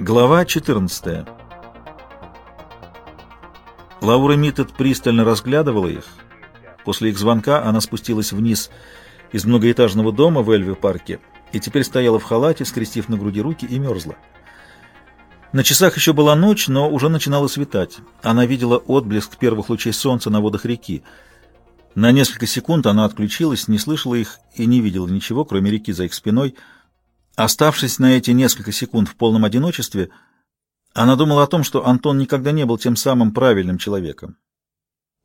Глава 14 Лаура Миттед пристально разглядывала их. После их звонка она спустилась вниз из многоэтажного дома в Эльве-парке и теперь стояла в халате, скрестив на груди руки, и мерзла. На часах еще была ночь, но уже начинало светать. Она видела отблеск первых лучей солнца на водах реки. На несколько секунд она отключилась, не слышала их и не видела ничего, кроме реки за их спиной — Оставшись на эти несколько секунд в полном одиночестве, она думала о том, что Антон никогда не был тем самым правильным человеком,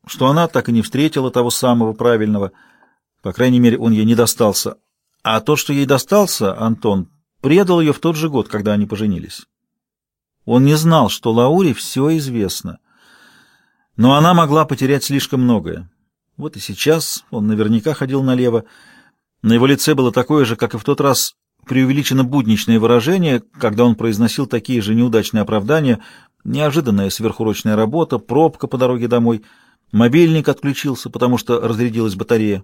что она так и не встретила того самого правильного, по крайней мере, он ей не достался, а то, что ей достался, Антон предал ее в тот же год, когда они поженились. Он не знал, что Лауре все известно, но она могла потерять слишком многое. Вот и сейчас он наверняка ходил налево, на его лице было такое же, как и в тот раз, преувеличенно будничное выражение, когда он произносил такие же неудачные оправдания, неожиданная сверхурочная работа, пробка по дороге домой, мобильник отключился, потому что разрядилась батарея.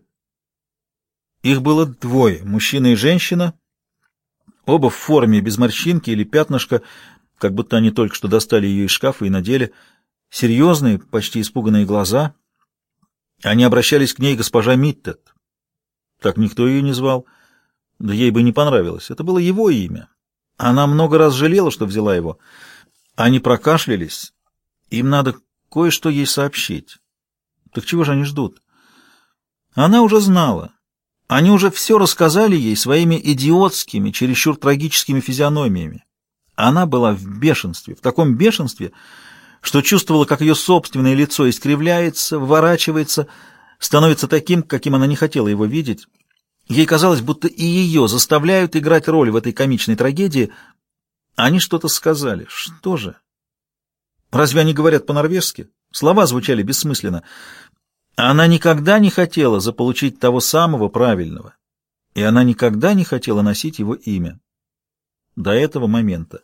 Их было двое, мужчина и женщина, оба в форме, без морщинки или пятнышка, как будто они только что достали ее из шкафа и надели, серьезные, почти испуганные глаза. Они обращались к ней госпожа Миттед. Так никто ее не звал. Да ей бы не понравилось. Это было его имя. Она много раз жалела, что взяла его. Они прокашлялись. Им надо кое-что ей сообщить. Так чего же они ждут? Она уже знала. Они уже все рассказали ей своими идиотскими, чересчур трагическими физиономиями. Она была в бешенстве, в таком бешенстве, что чувствовала, как ее собственное лицо искривляется, вворачивается, становится таким, каким она не хотела его видеть. Ей казалось, будто и ее заставляют играть роль в этой комичной трагедии. Они что-то сказали. Что же? Разве они говорят по-норвежски? Слова звучали бессмысленно. Она никогда не хотела заполучить того самого правильного. И она никогда не хотела носить его имя. До этого момента.